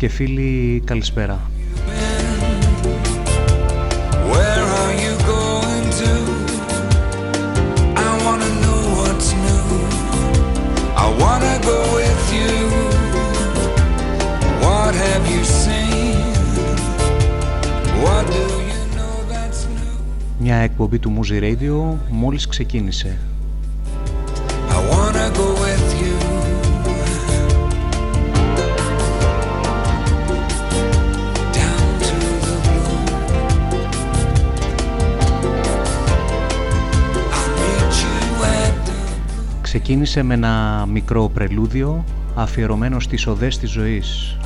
και φίλοι, καλησπέρα. Μια εκπομπή του Muzi Radio μόλις ξεκίνησε. ξεκίνησε με ένα μικρό πρελούδιο αφιερωμένο στις οδές της ζωής.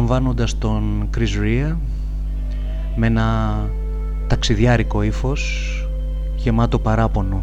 απολαμβάνοντας τον Chris Rea με ένα ταξιδιάρικο ύφος γεμάτο παράπονο.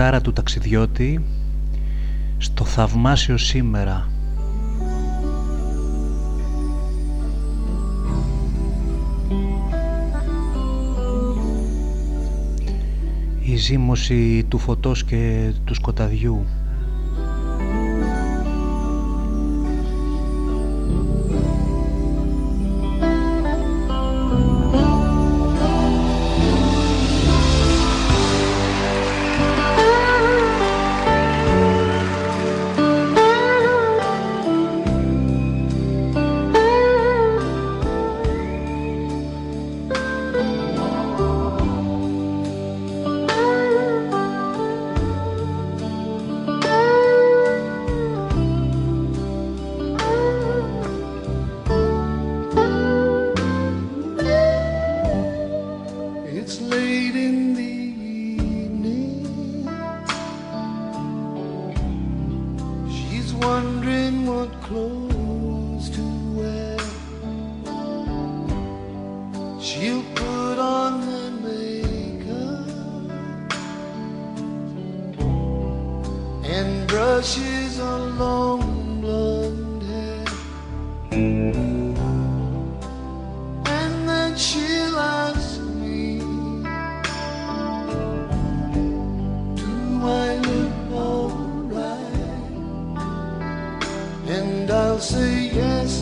Την κατάρα του ταξιδιώτη στο θαυμάσιο σήμερα. Η ζήμωση του φωτός και του σκοταδιού what clothes to wear. She'll put on the makeup and brushes along. say yes.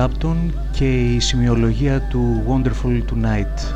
Clapton και η σημειολογία του Wonderful Tonight.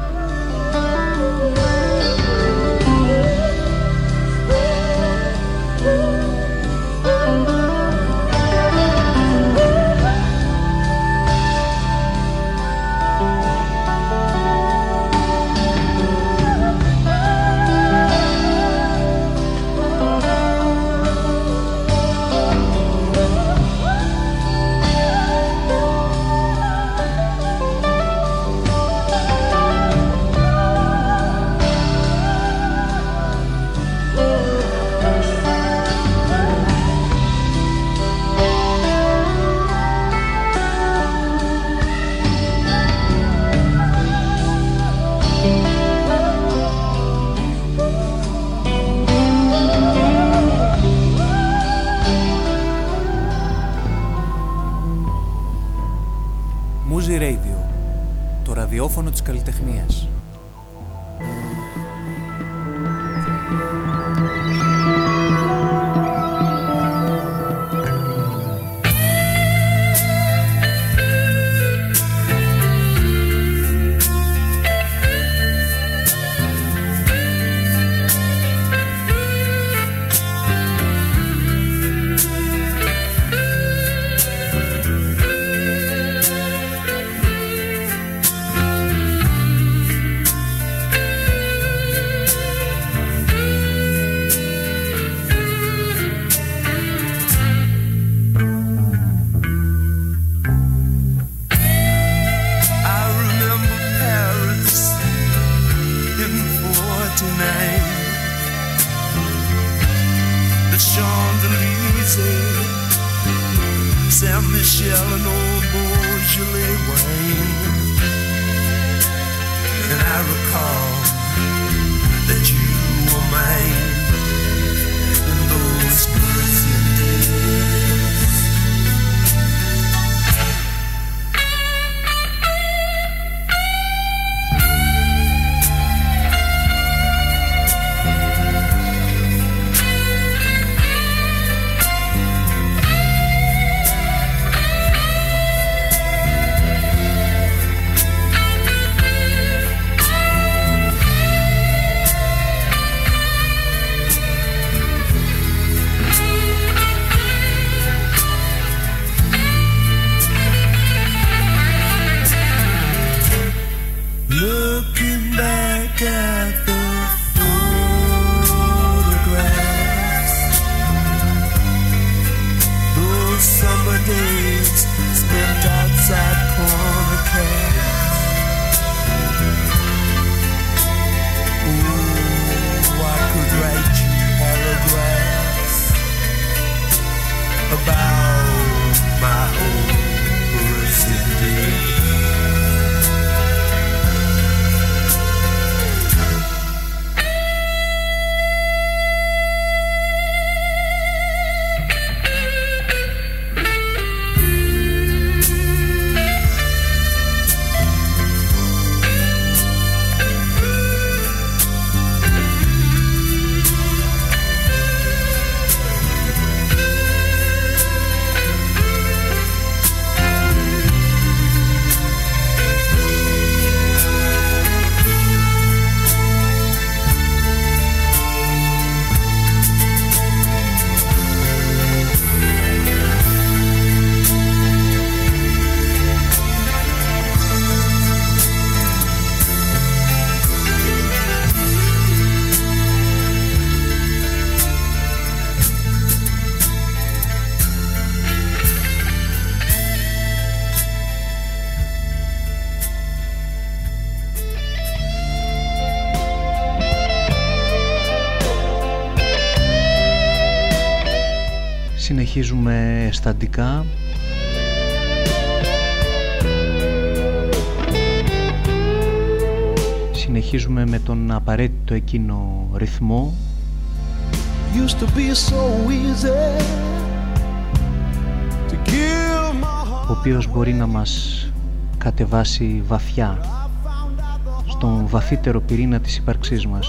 Συνεχίζουμε με τον απαραίτητο εκείνο ρυθμό. Ο οποίος μπορεί να μας κατεβάσει βαθιά στον βαθύτερο πυρήνα της ύπαρξής μας.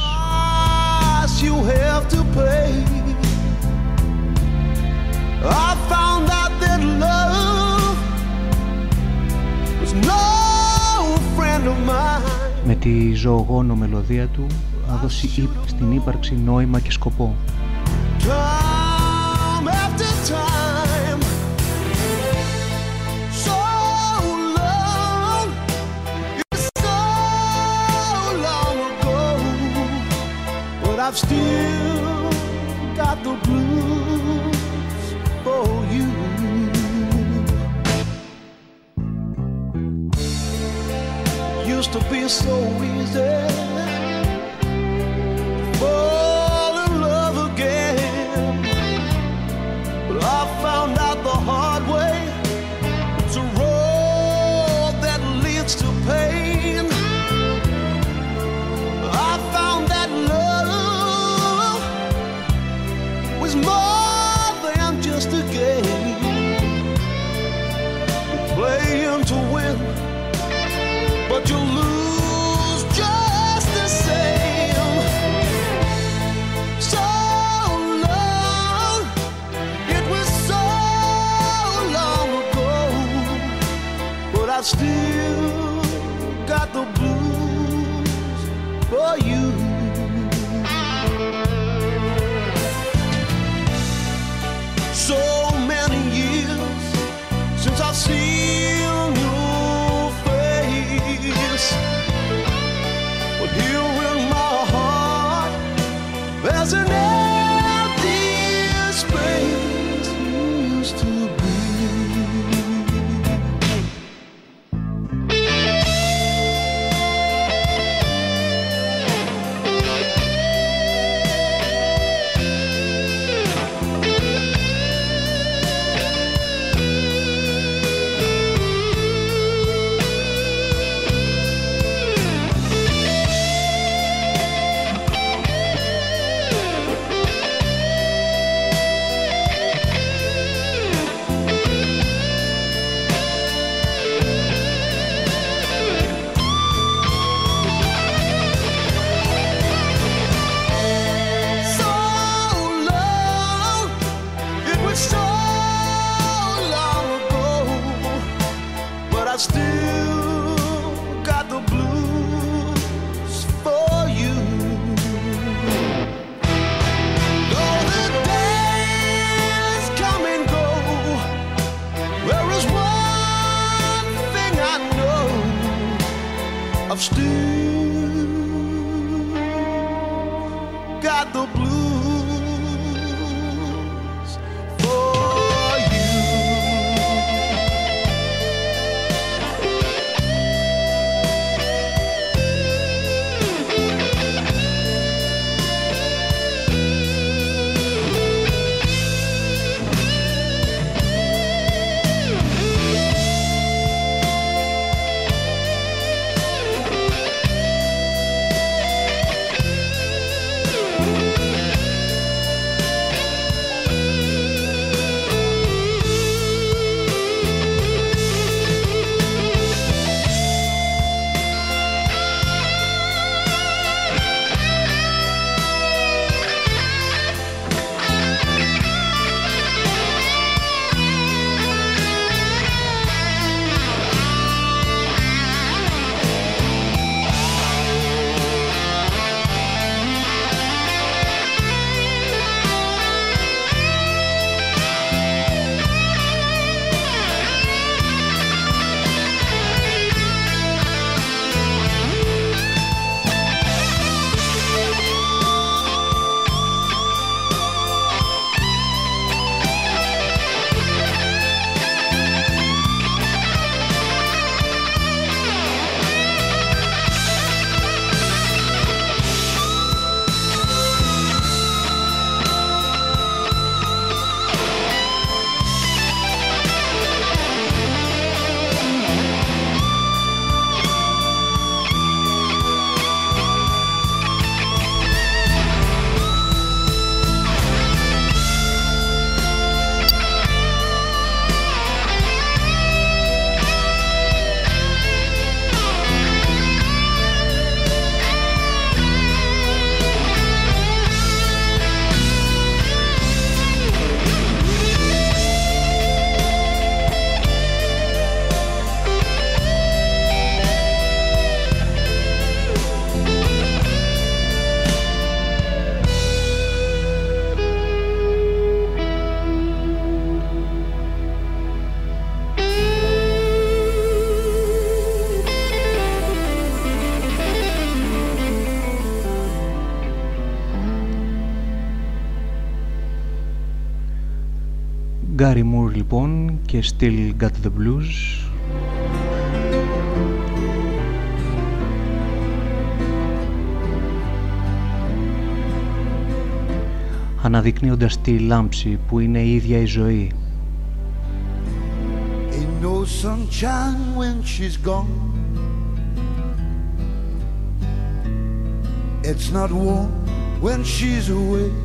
τη ζωογόνο μελωδία του άδωσε δώσει στην ύπαρξη νόημα και σκοπό. I've still και Still Got The Blues αναδεικνύοντας τη λάμψη που είναι η ίδια η ζωή Ain't no sunshine when she's gone. It's not warm when she's away.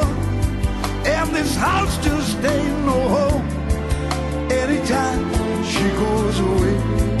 and this house just ain't no home. Anytime she goes away,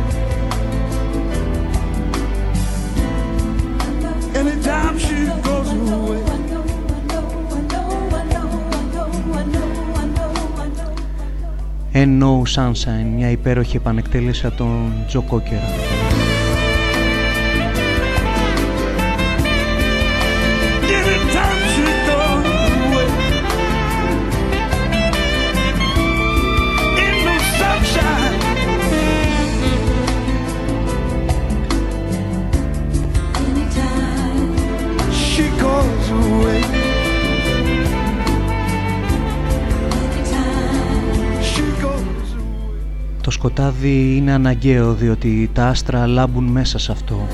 No Sunshine, μια υπέροχη επανεκτέλεση από τον Τζο Κόκερα. σκοτάδι είναι αναγκαίο διότι τα άστρα λάμπουν μέσα σε αυτό.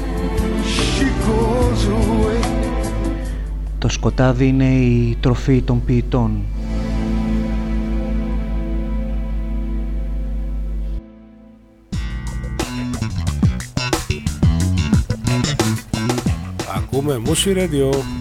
Το σκοτάδι είναι η τροφή των ποιητών. Ακούμε Μούσι Radio.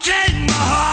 take my heart.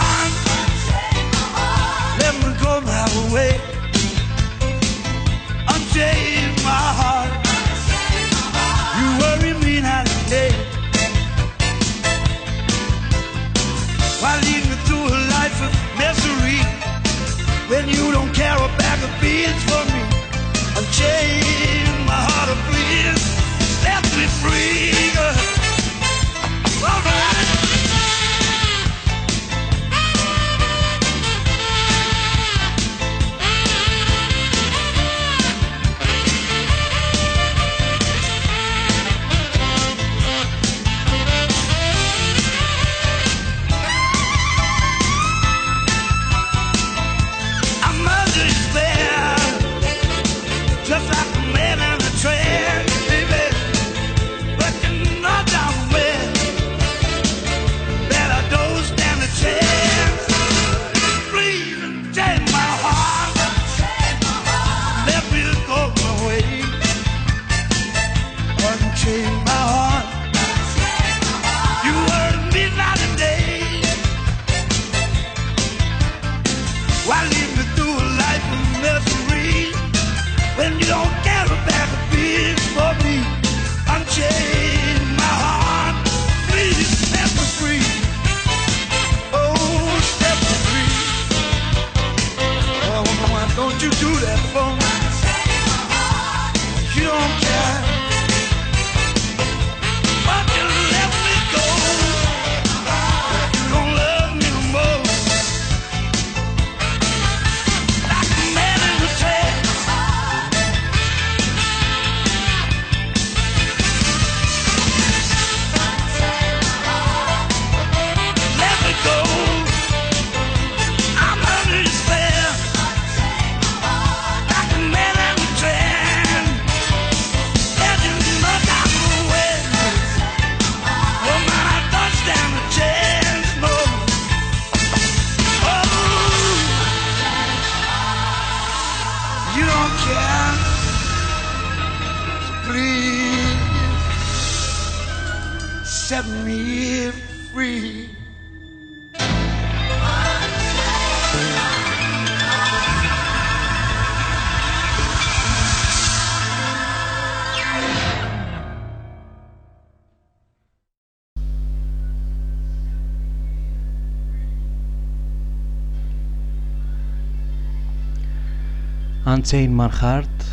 Unchain My Heart,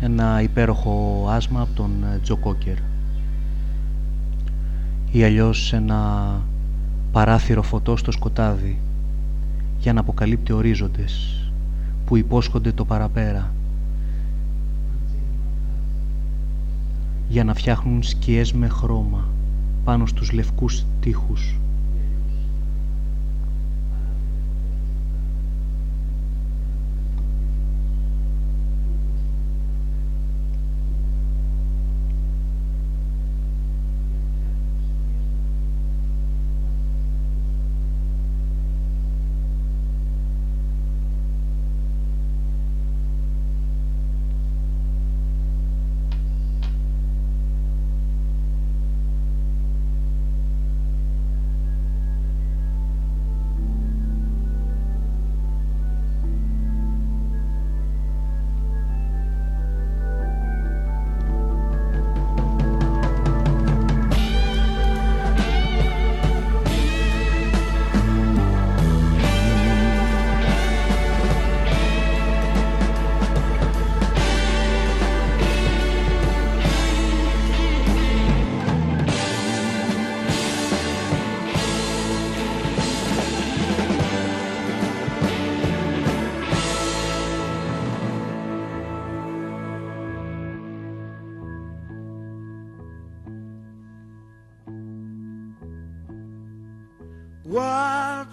ένα υπέροχο άσμα από τον Τζο Κόκερ. Ή αλλιώς ένα παράθυρο φωτό στο σκοτάδι για να αποκαλύπτει ορίζοντες που υπόσχονται το παραπέρα για να φτιάχνουν σκιές με χρώμα πάνω στους λευκούς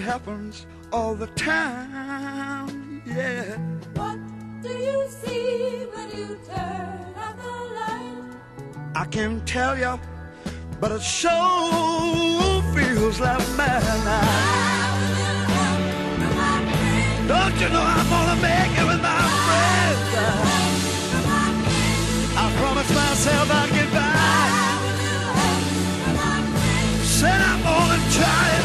happens all the time, yeah. What do you see when you turn out the light? I can't tell you, but it sure feels like midnight. Don't you know I'm gonna make it with my friends? I promised myself I'd get back. Said I'm gonna try it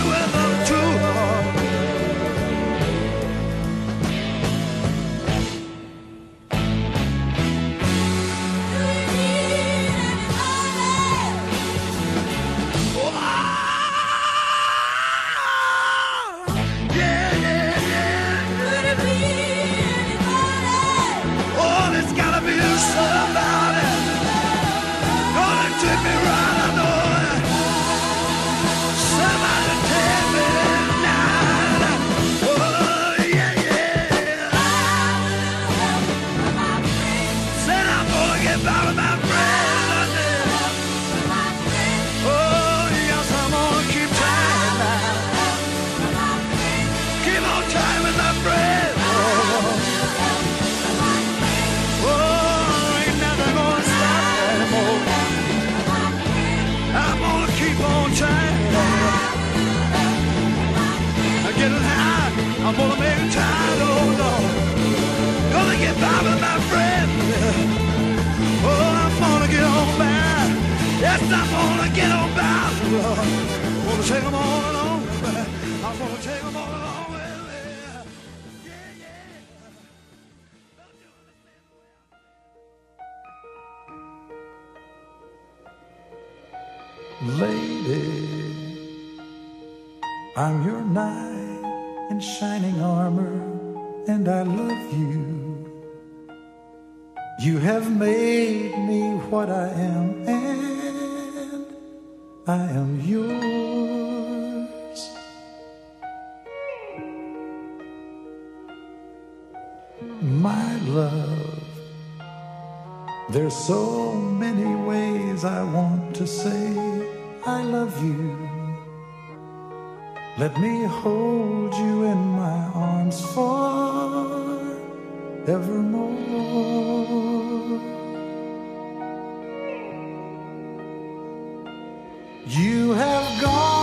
gonna get back. Take 'em all along. I'm gonna take 'em all along. Lady, I'm your knight in shining armor, and I love you. You have made me what I am, and I am yours. My love, there's so many ways I want to say I love you. Let me hold you in my arms forevermore. You have gone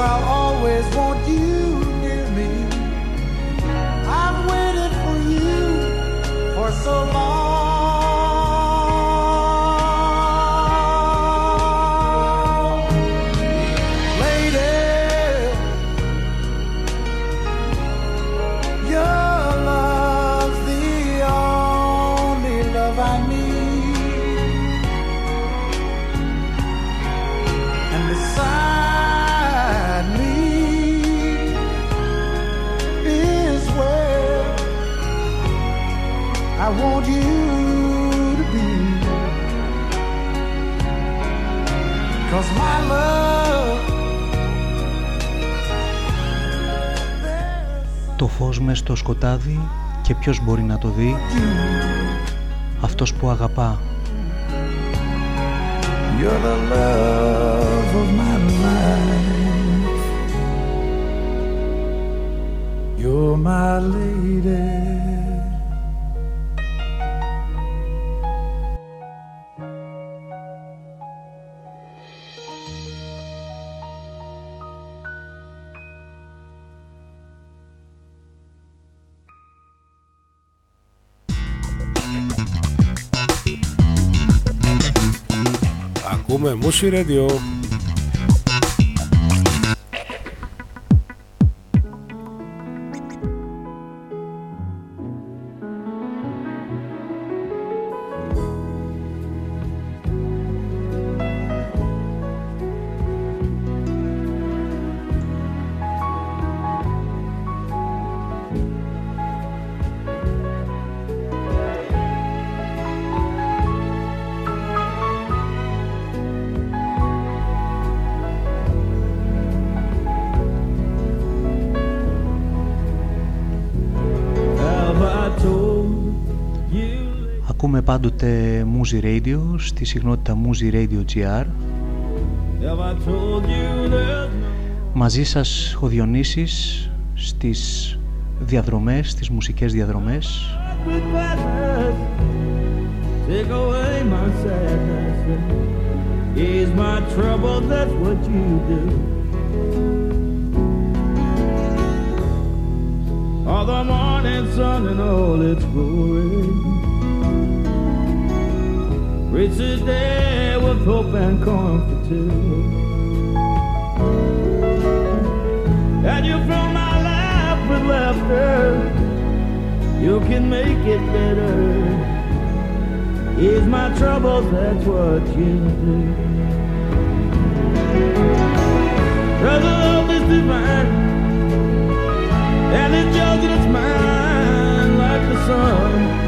I'll always want you near me. I've waited for you for so long. Το φως μες στο σκοτάδι και ποιος μπορεί να το δει; Αυτός που αγαπά You're the love of my life. You're my lady. הוא ממושי רדיו. πάντοτε Muzi Radio στη συγνότητα Muzi μαζί σας ο στις διαδρομές στις μουσικές διαδρομές. Reach the day with hope and comfort too. And you fill my life with laughter. You can make it better. Ease my troubles, that's what you do. The love is divine. And it's yours and it's mine like the sun.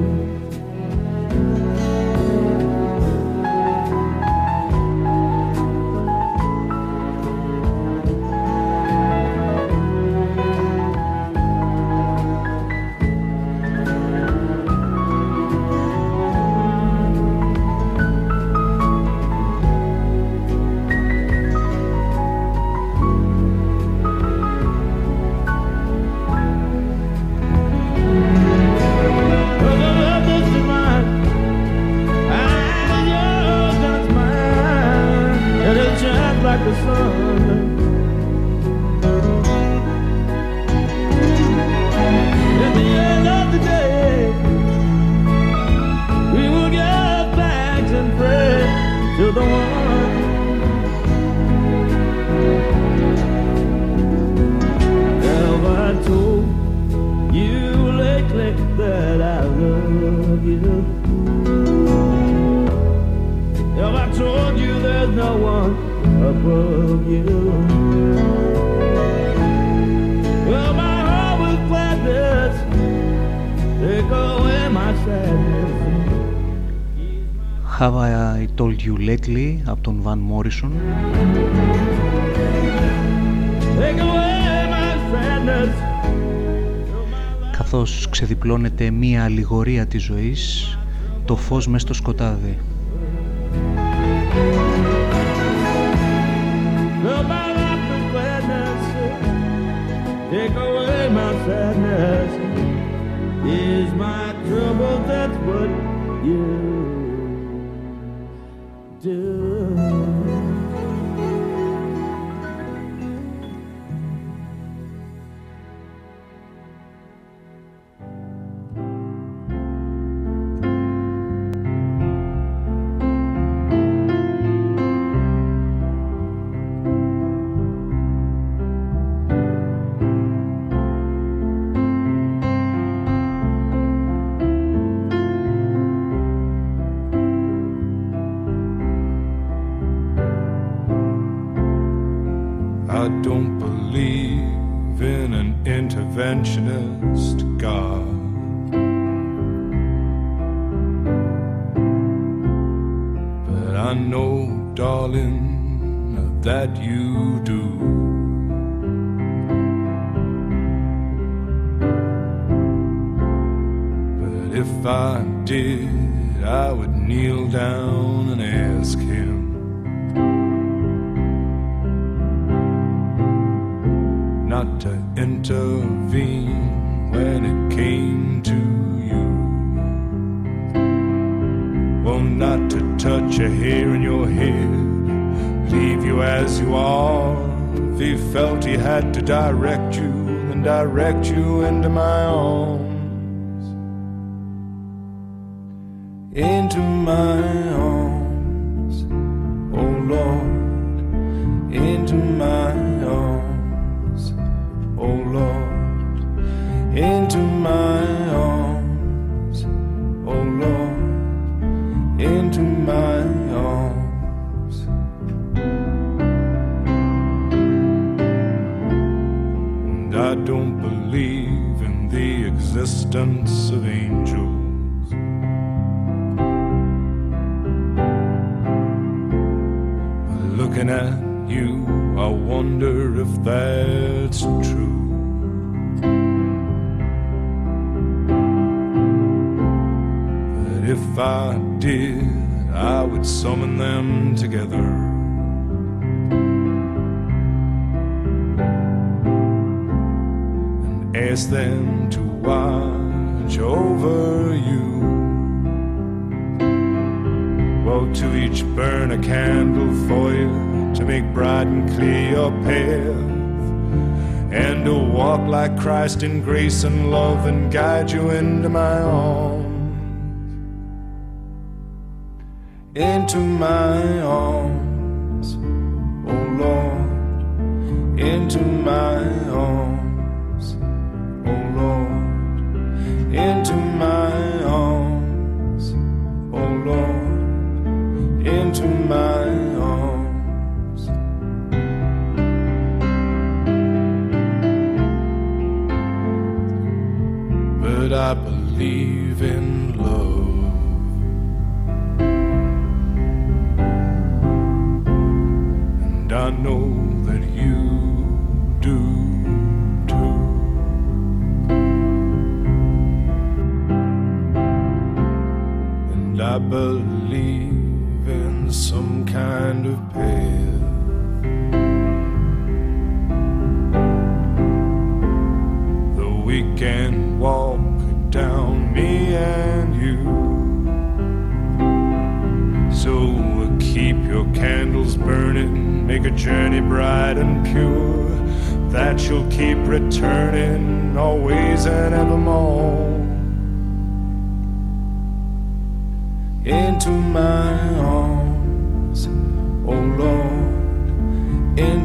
Καθώ Καθώς ξεδιπλώνεται μία αλληγορία της ζωής, το φως μες στο σκοτάδι.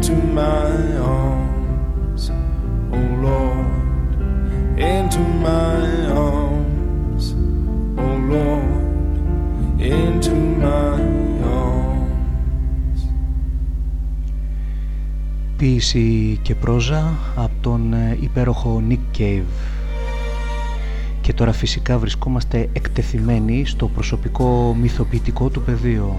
Into my arms, oh Lord, into my arms, oh Lord, into my arms. Ποίηση και πρόζα από τον ε, υπέροχο Nick Cave. Και τώρα φυσικά βρισκόμαστε εκτεθειμένοι στο προσωπικό μυθοποιητικό του πεδίο.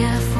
careful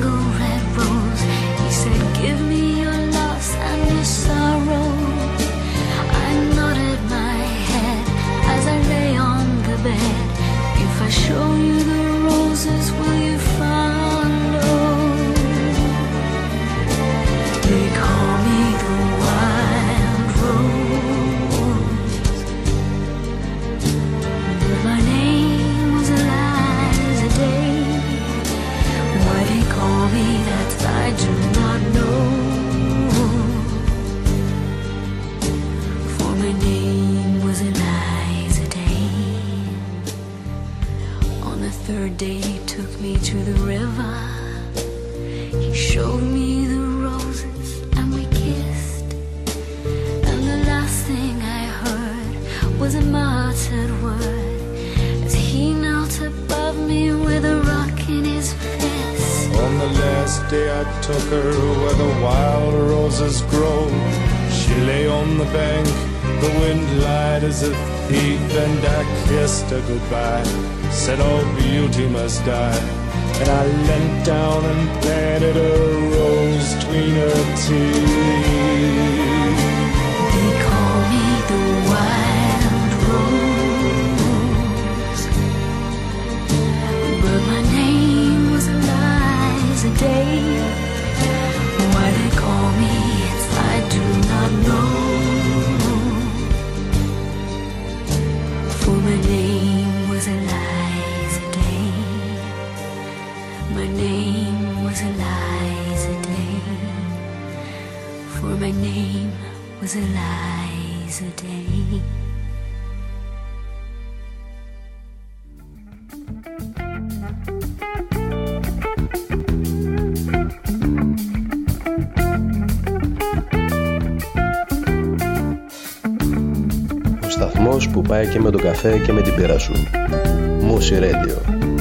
to the river. He showed me the roses and we kissed. And the last thing I heard was a muttered word as he knelt above me with a rock in his fist. On the last day I took her where the wild roses grow. She lay on the bank, the wind lied as a thief, and I kissed her goodbye. Said all beauty must die. And I leant down and planted a rose between her teeth. πάει και με το καφέ και με την πέρα σου. Μουσι Radio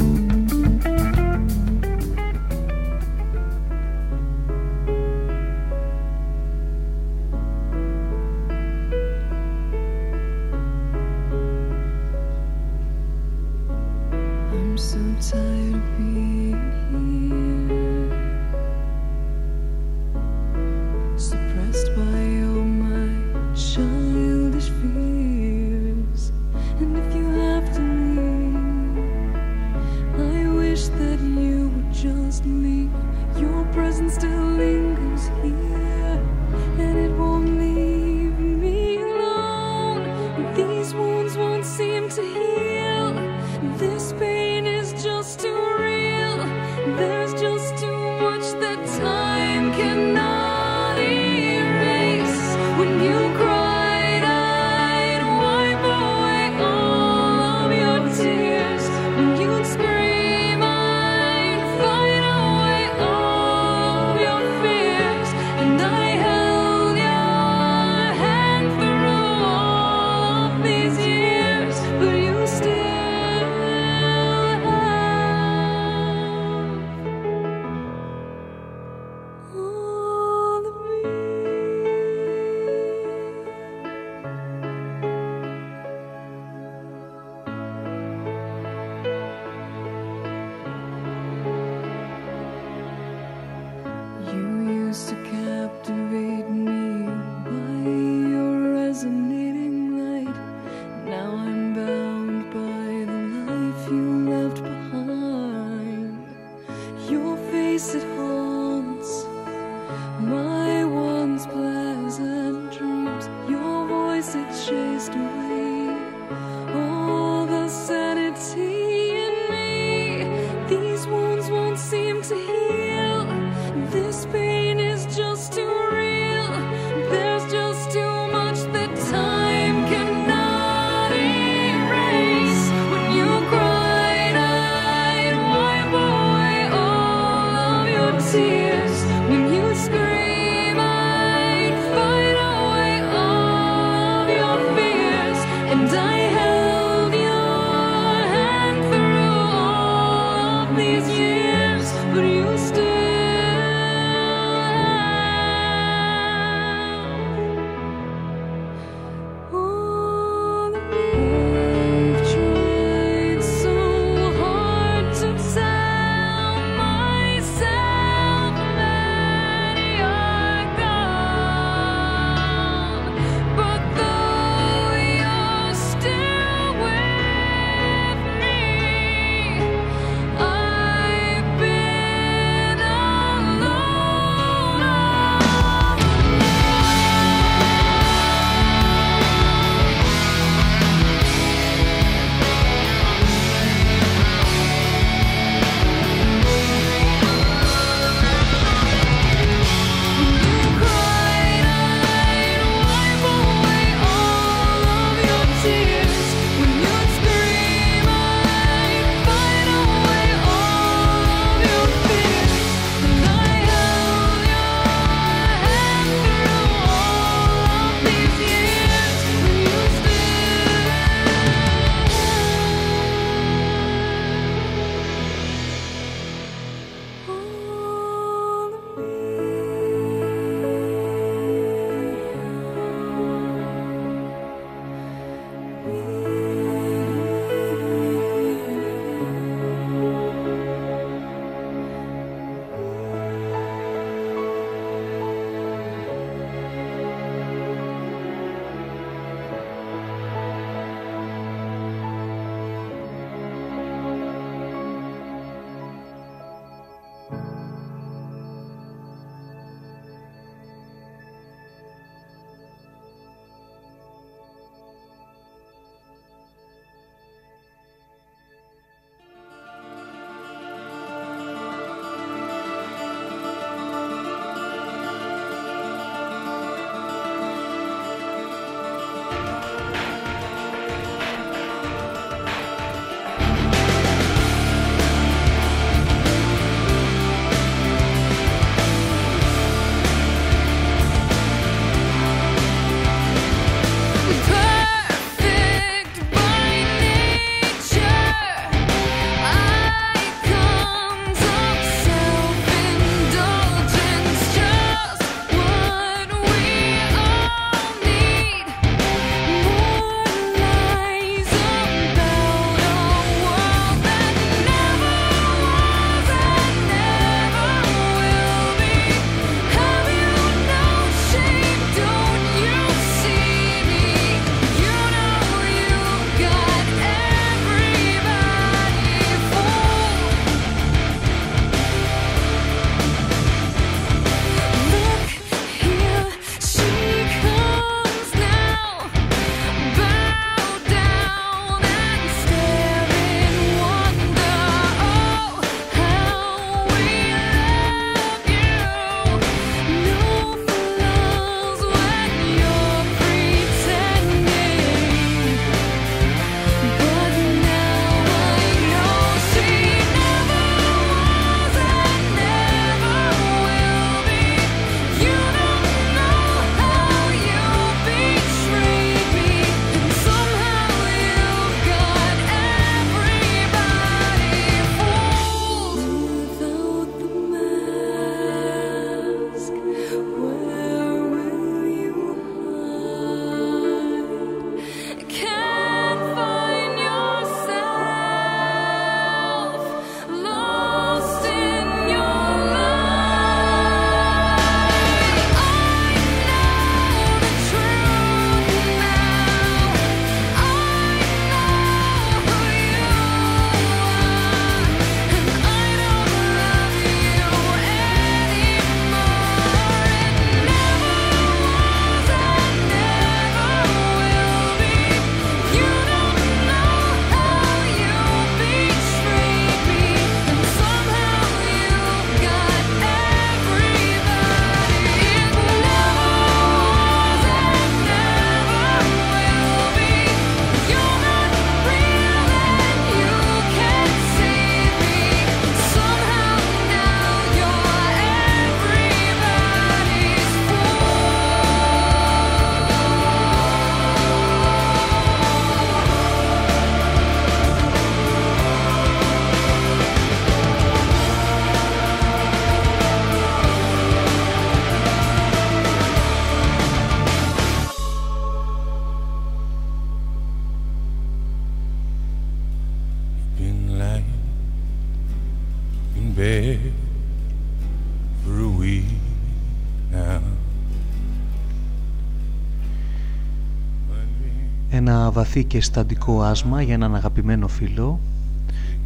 ένα βαθύ και αισθαντικό άσμα για έναν αγαπημένο φίλο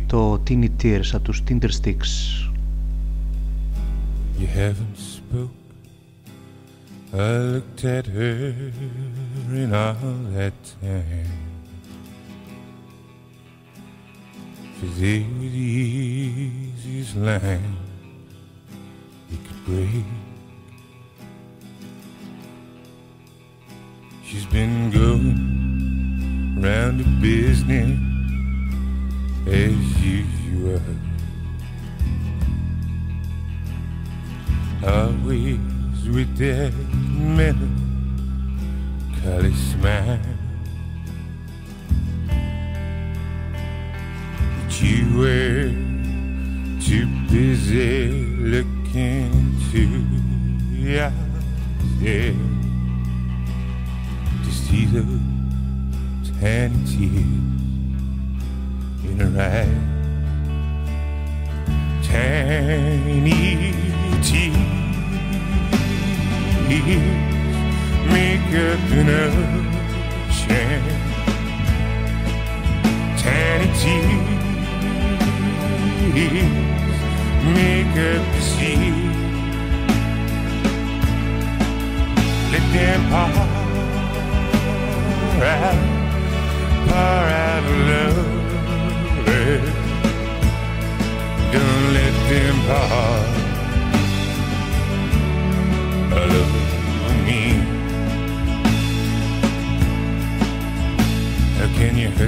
το Teeny Tears από τους Tinder Sticks You haven't spoke. I looked at her in all that time. For they were the easiest line you could break. She's been going round the business as usual. always with that melancholy smile. But you were too busy looking to yourself to see those tiny tears in her eyes. Tiny tears make up an ocean. Tiny tears make up the sea. Let them pour out,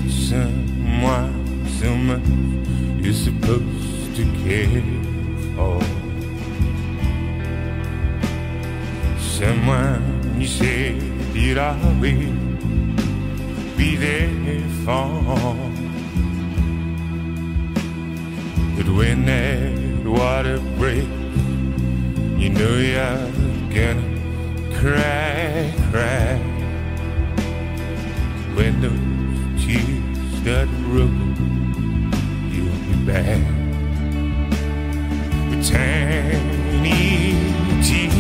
someone so much you're supposed to care for? Someone you said you'd always be there for. But when that water breaks, you know you're gonna cry, cry. When those tears start rolling, you'll be back. With tiny tears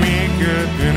make up an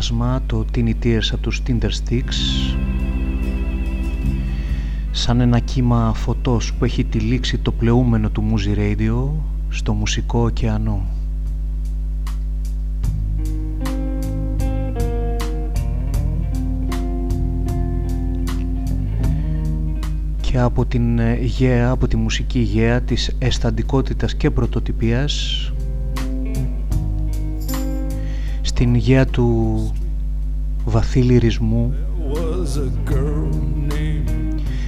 υπέροχο άσμα, το Teeny Tears από τους Tinder Sticks σαν ένα κύμα φωτός που έχει τυλίξει το πλεούμενο του Muzi Radio στο μουσικό ωκεανό. και από την γέα, από τη μουσική γέα της αισθαντικότητας και πρωτοτυπίας στην γέα του βαθύ λυρισμού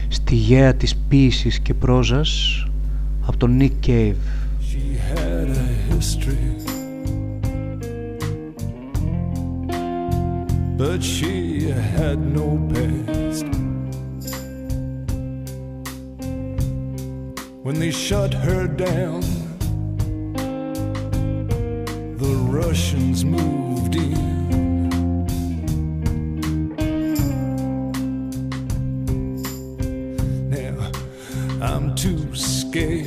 στη γέα της ποίησης και πρόζας από τον Nick Cave But she had no past When they shut her down The Russians moved Now I'm too scared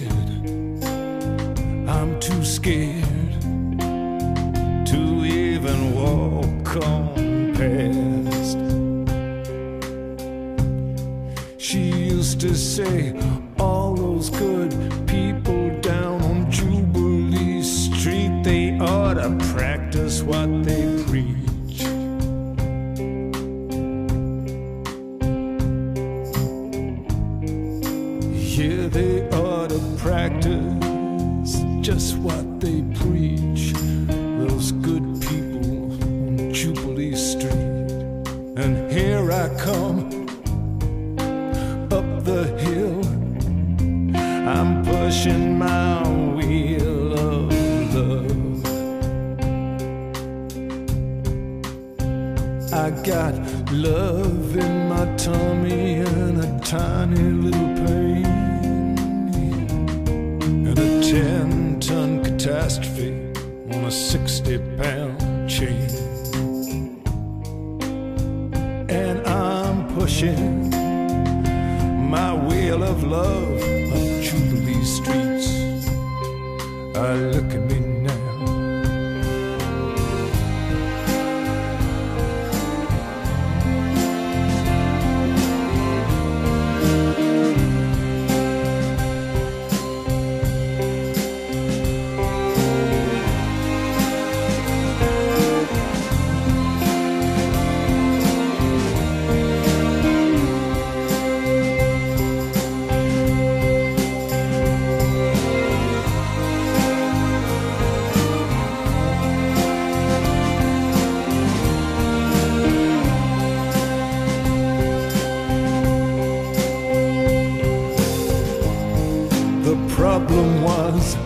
was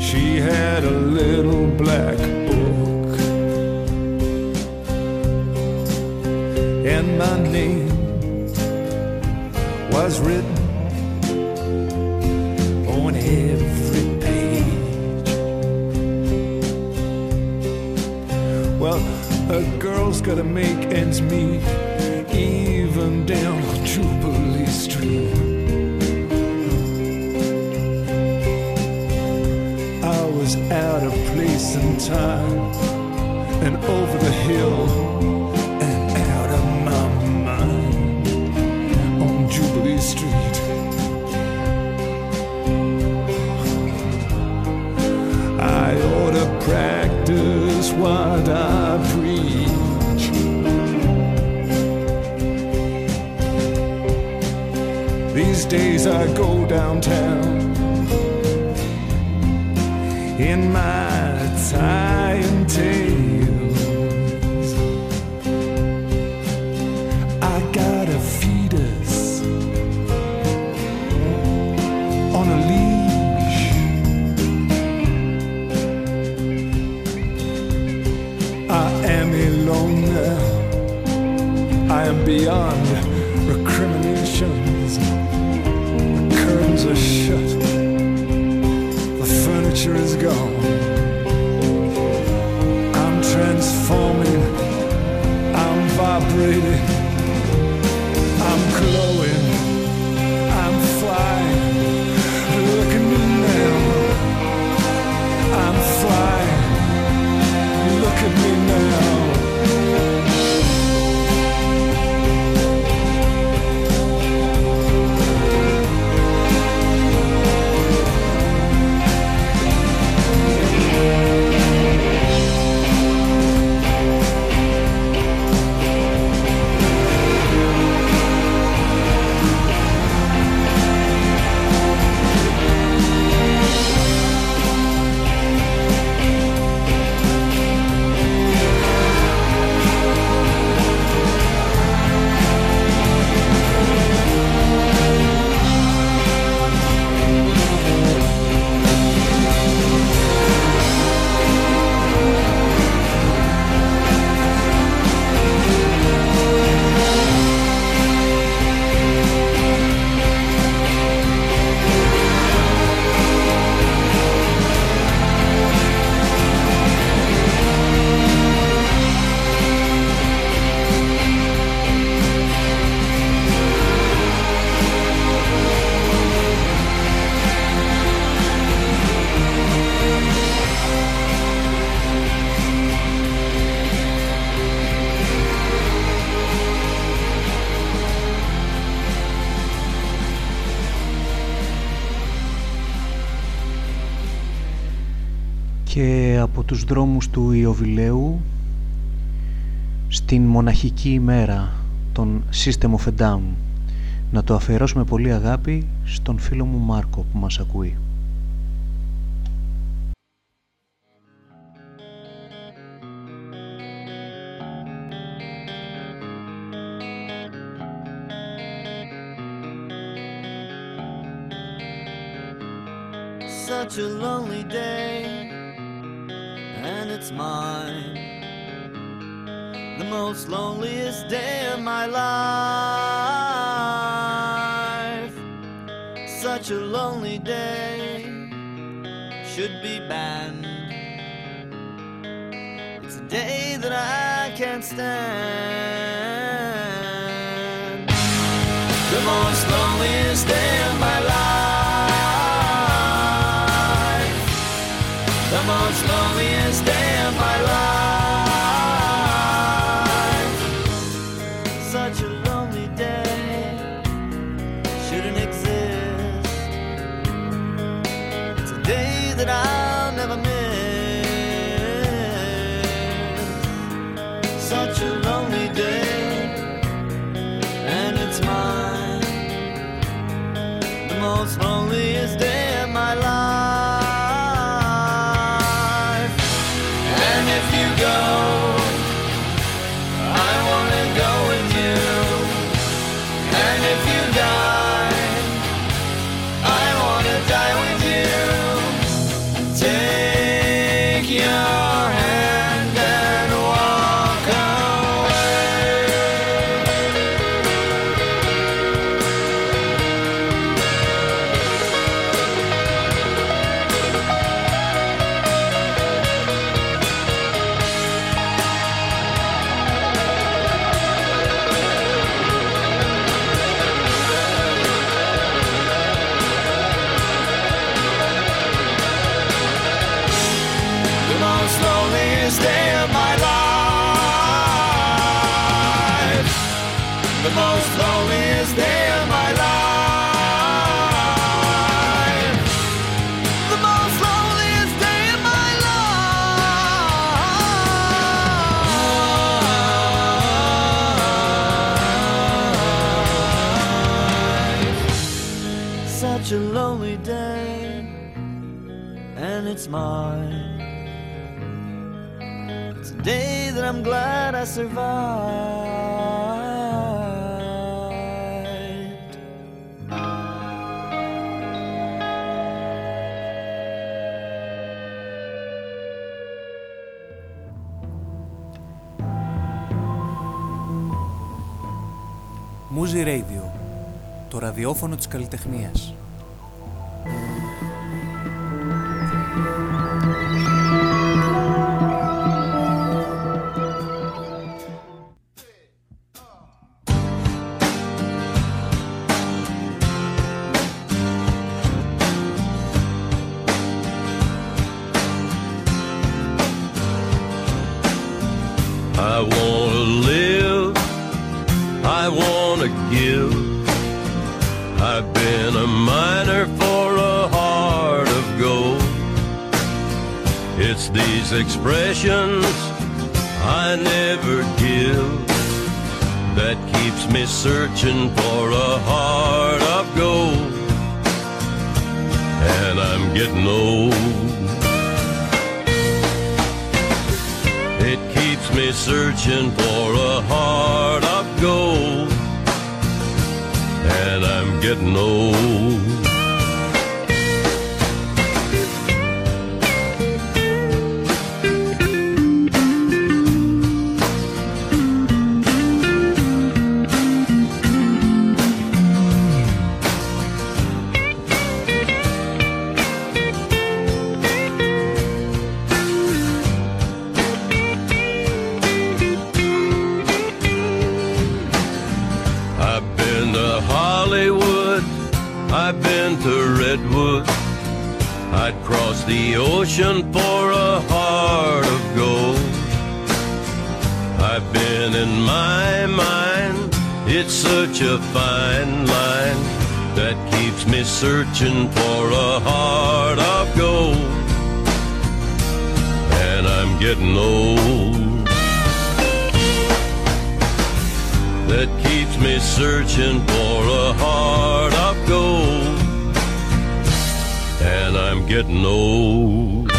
she had a little black book, and my name was written on every page. Well, a girl's gotta make ends meet, even down on out of place and time and over the hill and out of my mind on Jubilee Street. I ought to practice what I preach. These days I go downtown in my tie τους δρόμους του Ιωβιλέου στην μοναχική ημέρα των System of a Να το αφιερώσουμε πολύ αγάπη στον φίλο μου Μάρκο που μας ακούει. the most loneliest day. ραδιόφωνο της καλλιτεχνίας. Getting old. That keeps me searching for a heart of gold. And I'm getting old.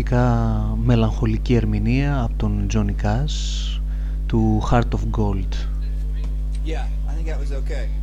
Επαναστατικά μελαγχολική ερμηνεία από τον Johnny Cash του Heart of Gold. Yeah, I think that was okay.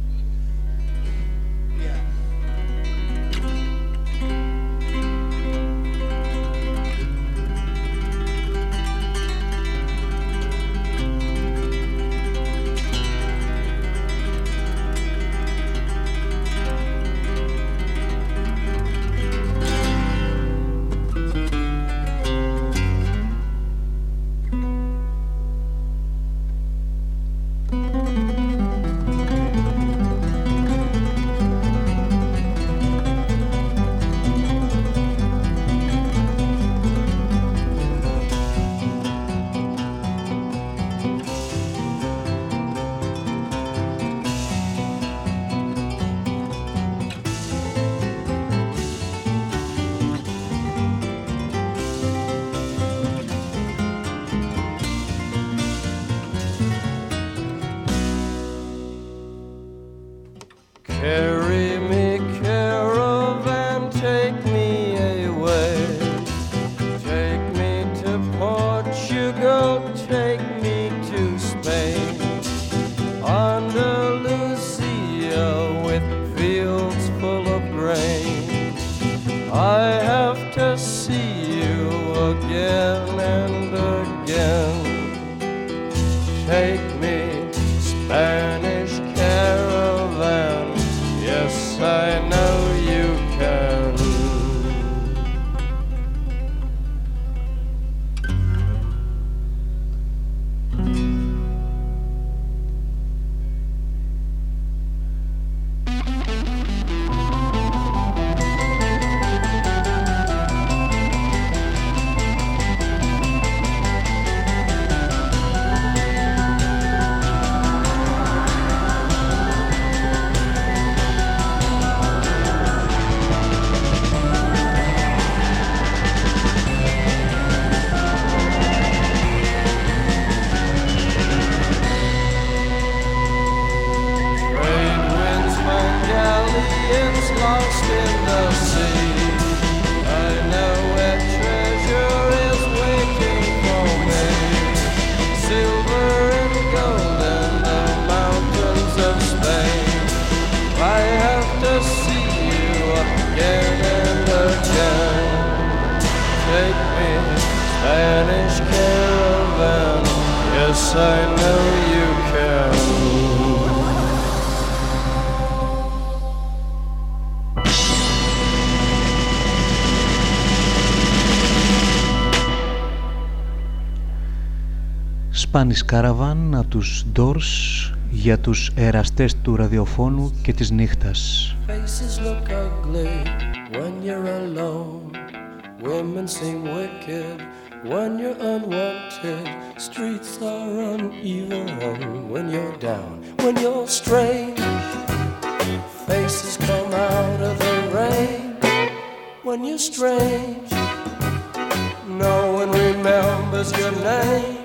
Spanish Caravan από τους Doors για τους εραστές του ραδιοφώνου και της νύχτας. Faces look ugly when you're alone. Women seem wicked when you're unwanted. Streets are uneven when you're down. When you're strange, faces come out of the rain. When you're strange, no one remembers your name.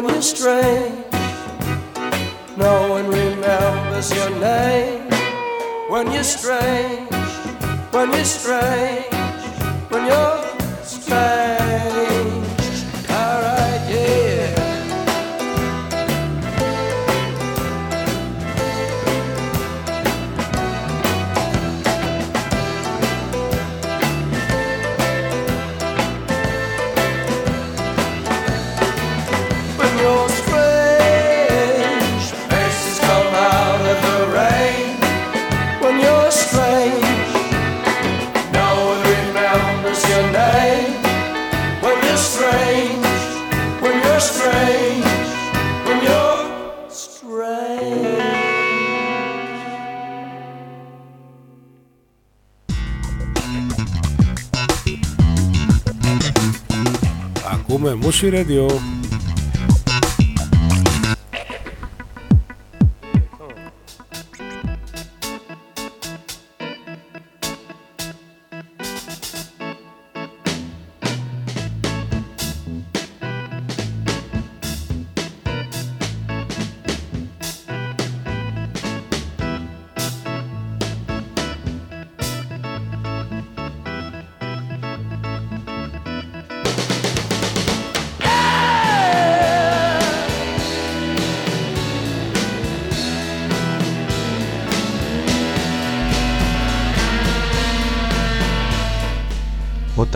when you're strange. No one remembers your name when you're strange, when you're strange, when you're strange. Shira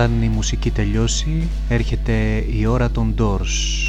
Όταν η μουσική τελειώσει έρχεται η ώρα των Doors.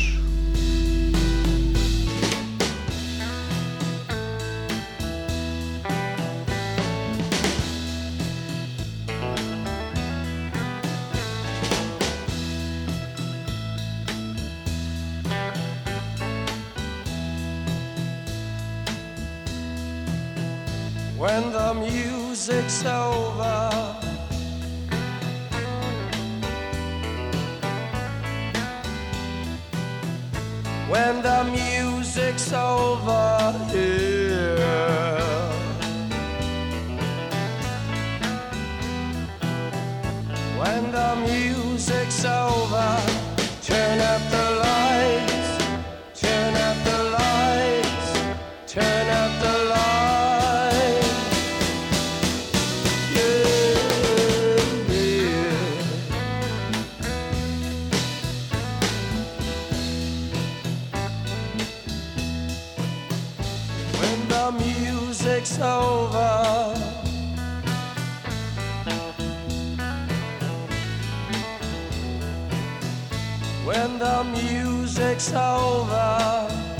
when the music's over.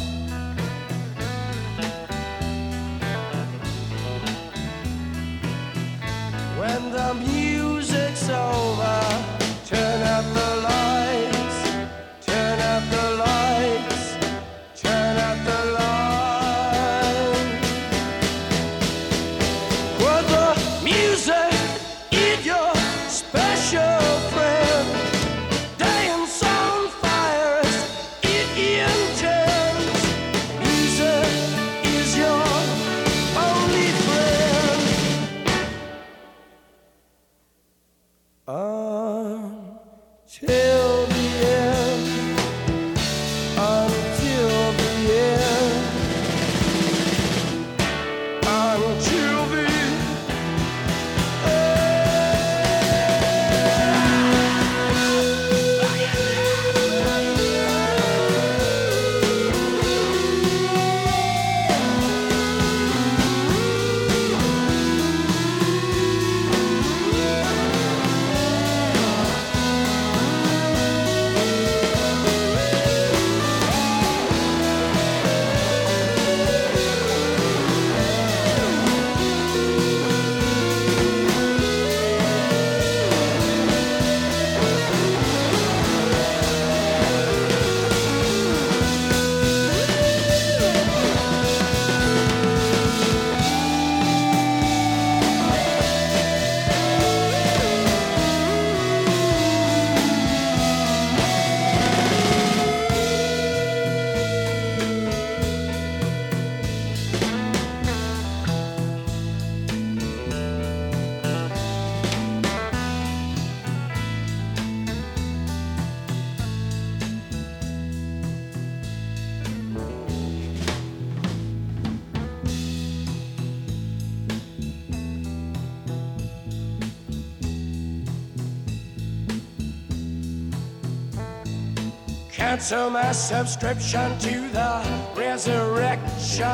Cancel my subscription to the resurrection.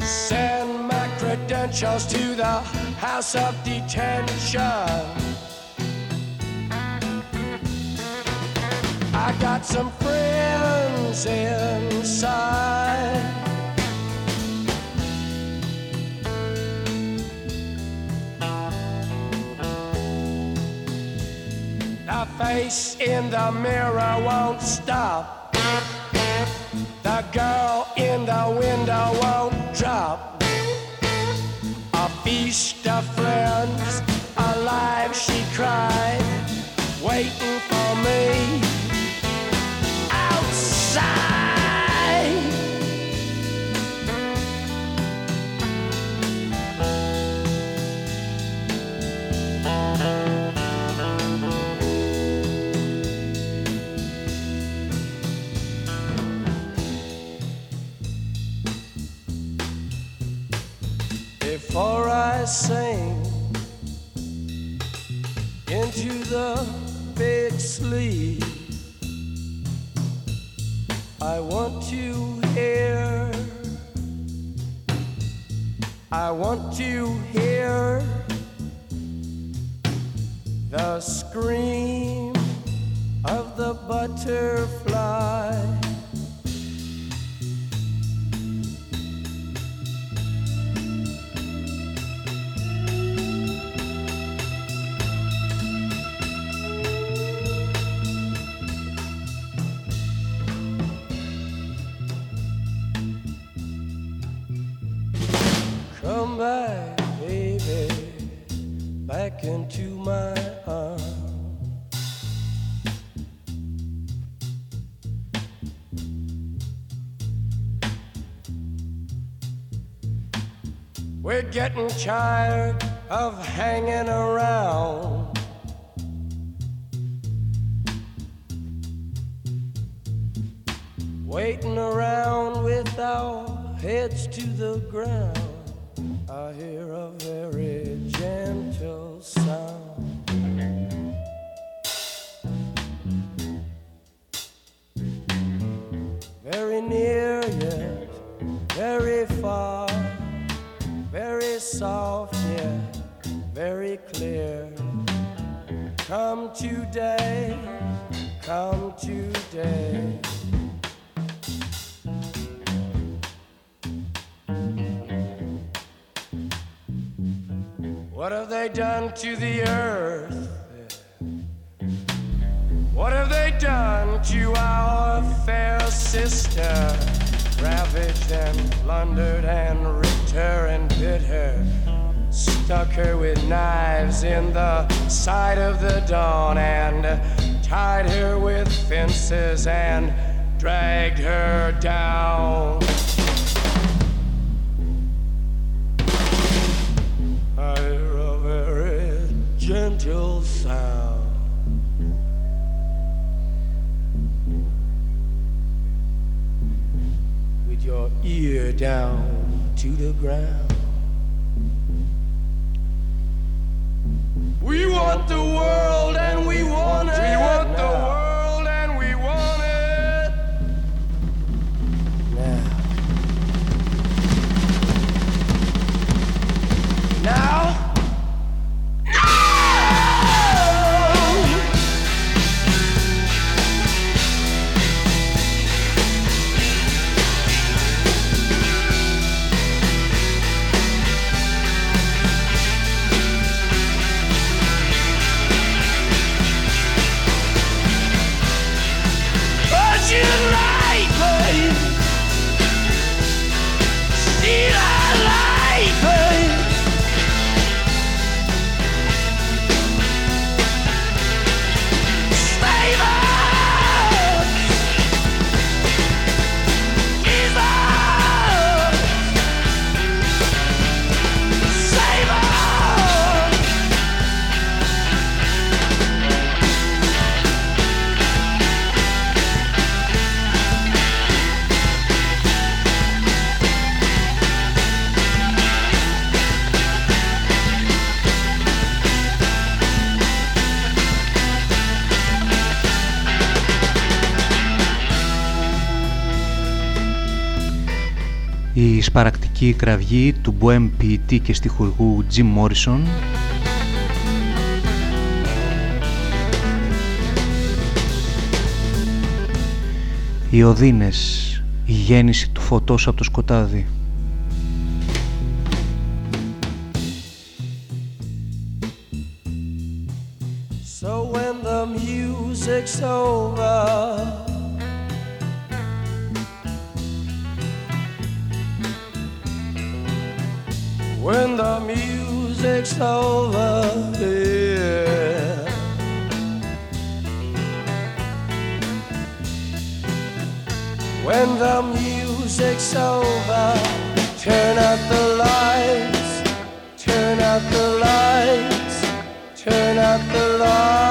Send my credentials to the house of detention. I got some friends inside. Face in the mirror won't stop. The girl in the window won't drop. A feast of friends, alive she cried, waiting I want to hear the scream of the butterfly. Back, baby, back into my arms. We're getting tired of hanging around. Waiting around with our heads to the ground. I hear a very gentle sound. Very near yet very far, very soft yet very clear. Come today, come today. What have they done to the earth? What have they done to our fair sister? Ravaged and plundered and ripped her and bit her. Stuck her with knives in the side of the dawn and tied her with fences and dragged her down. Sound. With your ear down to the ground. We want the world and we want it. We want the world Η κραυγή του μποέμ ποιητή και στιχουργού Jim Morrison. Οι οδύνες, η γέννηση του φωτός από το σκοτάδι. takes over. When the music's over, turn out the lights, turn out the lights, turn out the lights.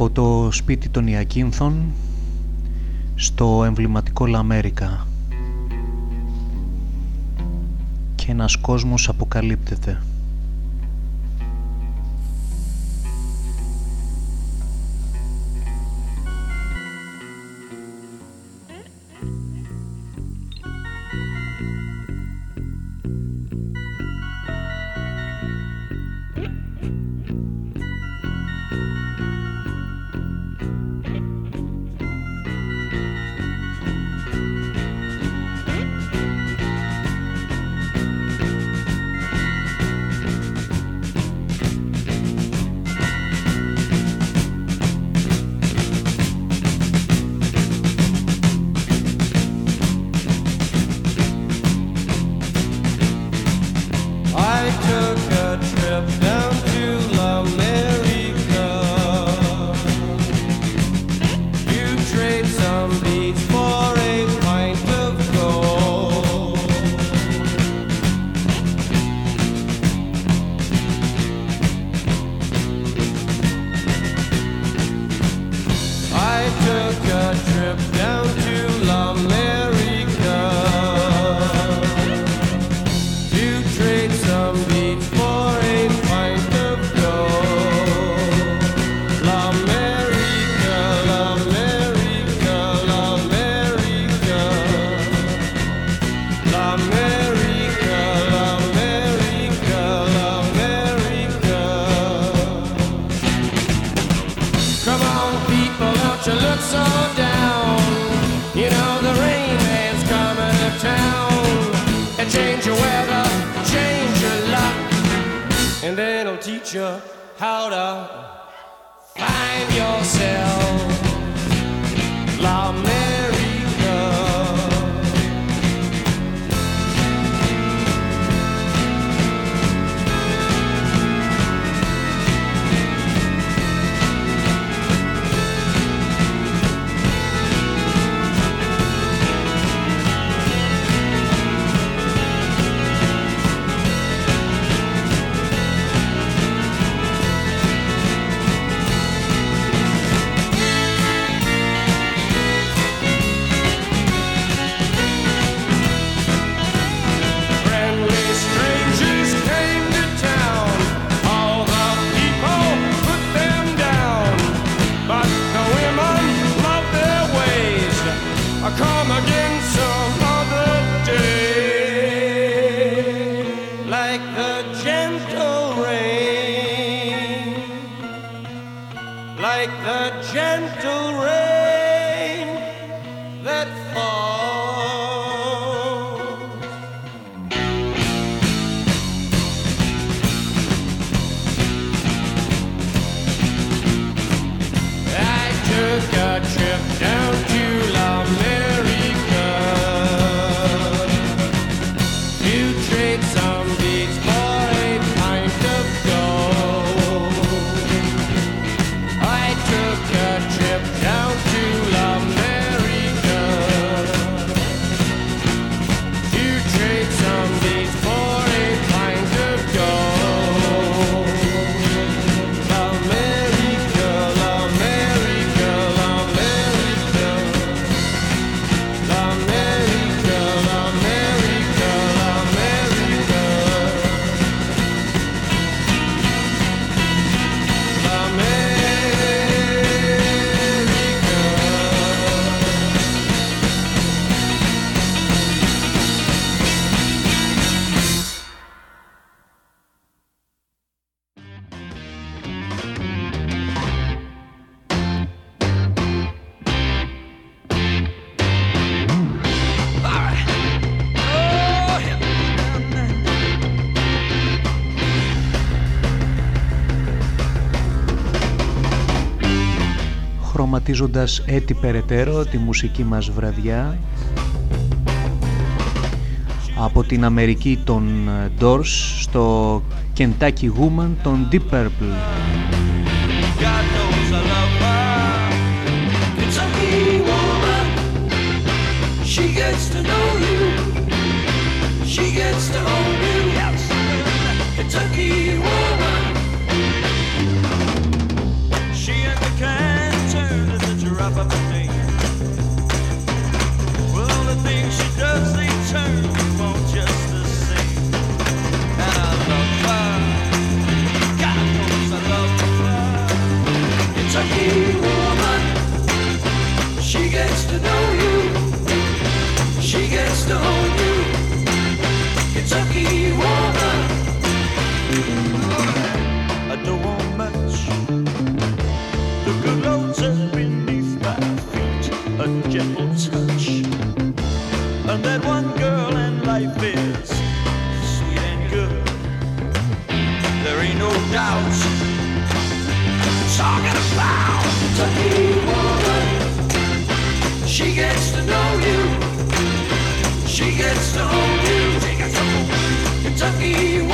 Από το σπίτι των Ιακίνθων στο εμβληματικό Λαμέρικα και ένας κόσμος αποκαλύπτεται. Χρωματίζοντας έτσι περαιτέρω τη μουσική μας βραδιά από την Αμερική των Doors στο Kentucky Woman των Deep Purple. She Kentucky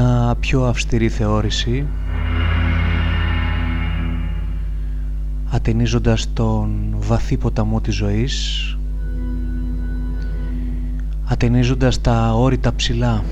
μια πιο αυστηρή θεώρηση ατενίζοντας τον βαθύ ποταμό της ζωής ατενίζοντας τα όρητα ψηλά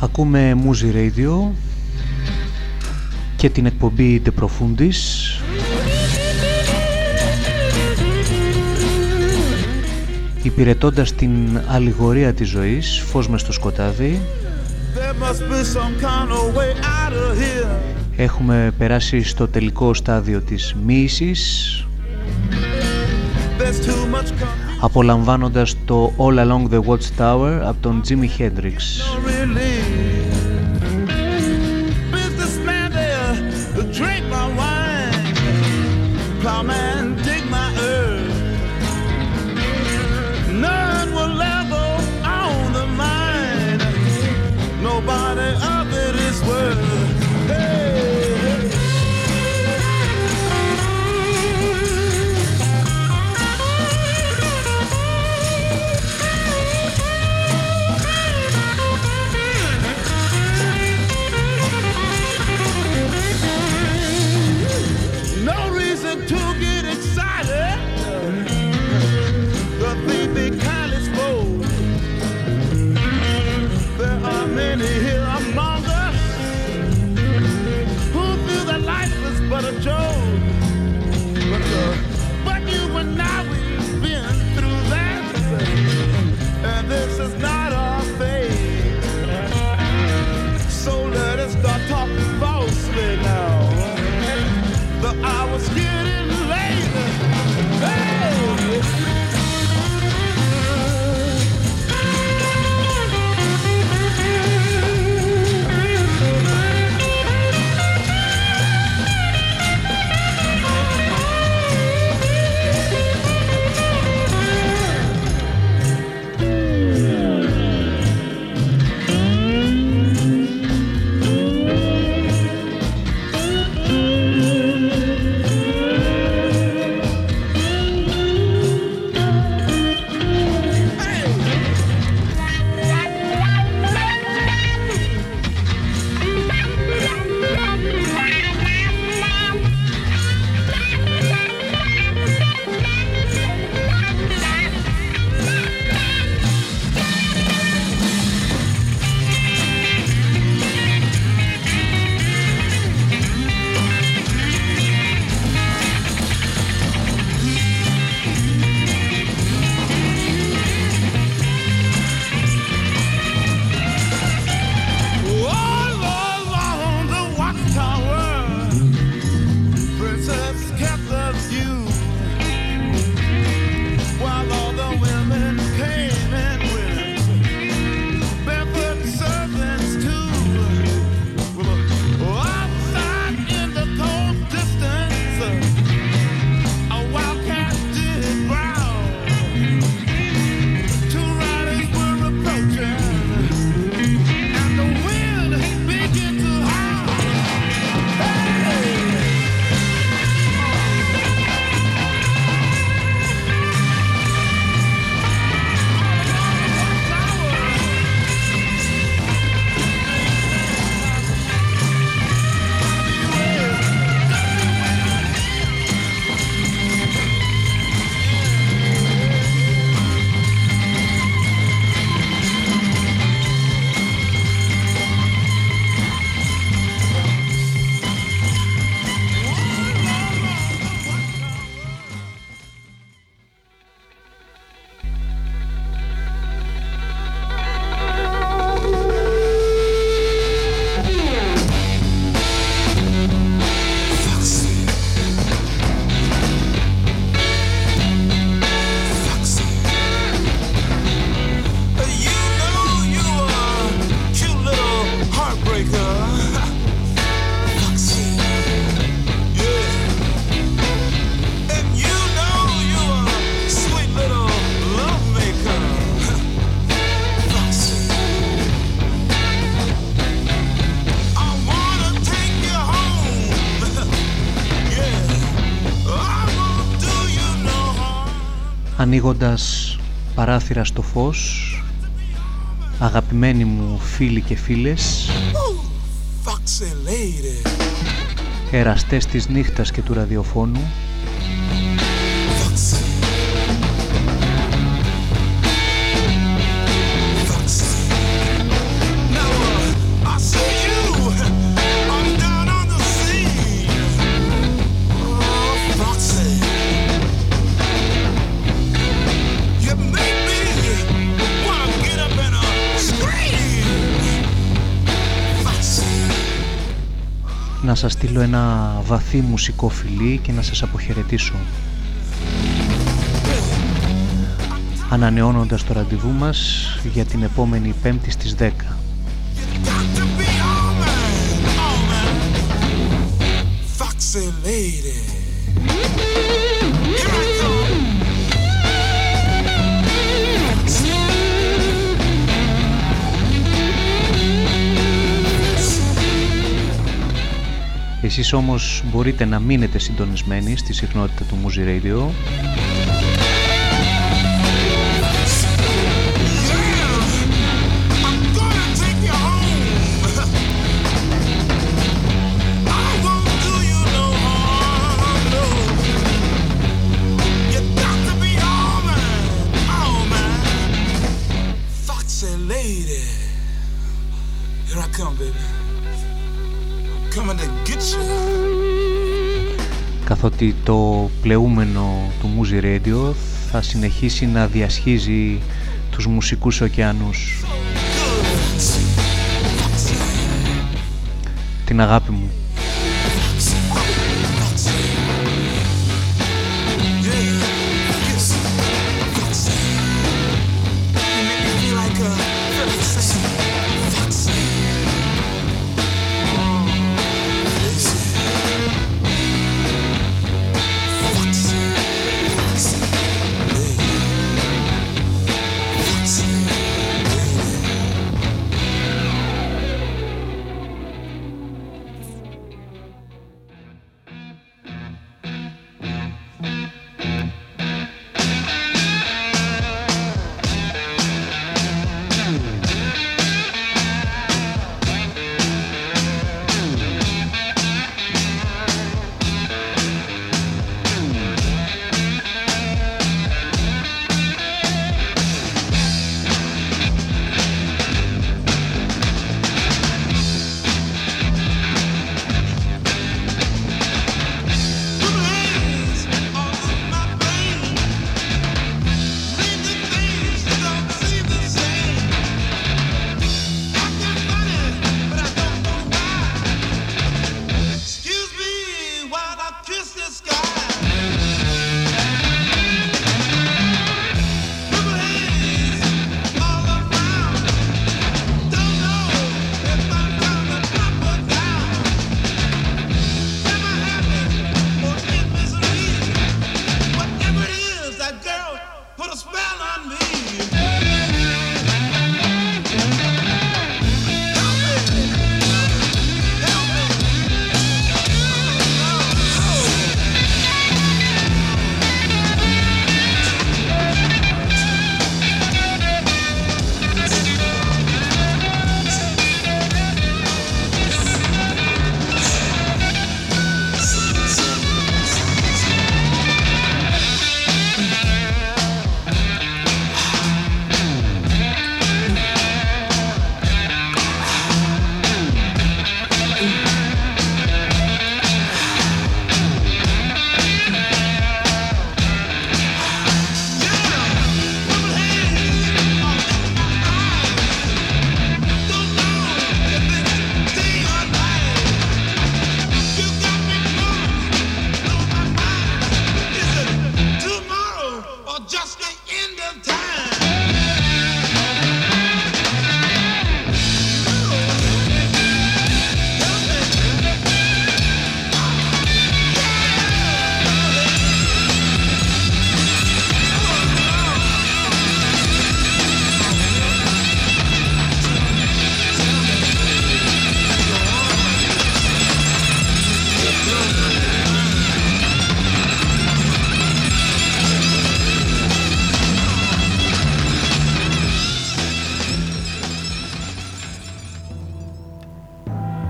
Ακούμε Μουζι Radio και την εκπομπή De Profundis. Υπηρετώντας την αλληγορία της ζωής, φως μες στο σκοτάδι. Έχουμε περάσει στο τελικό στάδιο της μίση. απολαμβάνοντας το All Along the Watchtower από τον Jimi Hendrix. ανοίγοντας παράθυρα στο φως αγαπημένοι μου φίλοι και φίλες εραστές της νύχτας και του ραδιοφώνου να σας στείλω ένα βαθύ μουσικό φιλί και να σας αποχαιρετήσω. Ανανεώνοντας το ραντεβού μας για την επόμενη πέμπτη στις 10. Εσείς όμως μπορείτε να μείνετε συντονισμένοι στη συχνότητα του Muzi Radio καθότι το πλεούμενο του Muzi Radio θα συνεχίσει να διασχίζει τους μουσικούς ωκεανούς. Την αγάπη μου.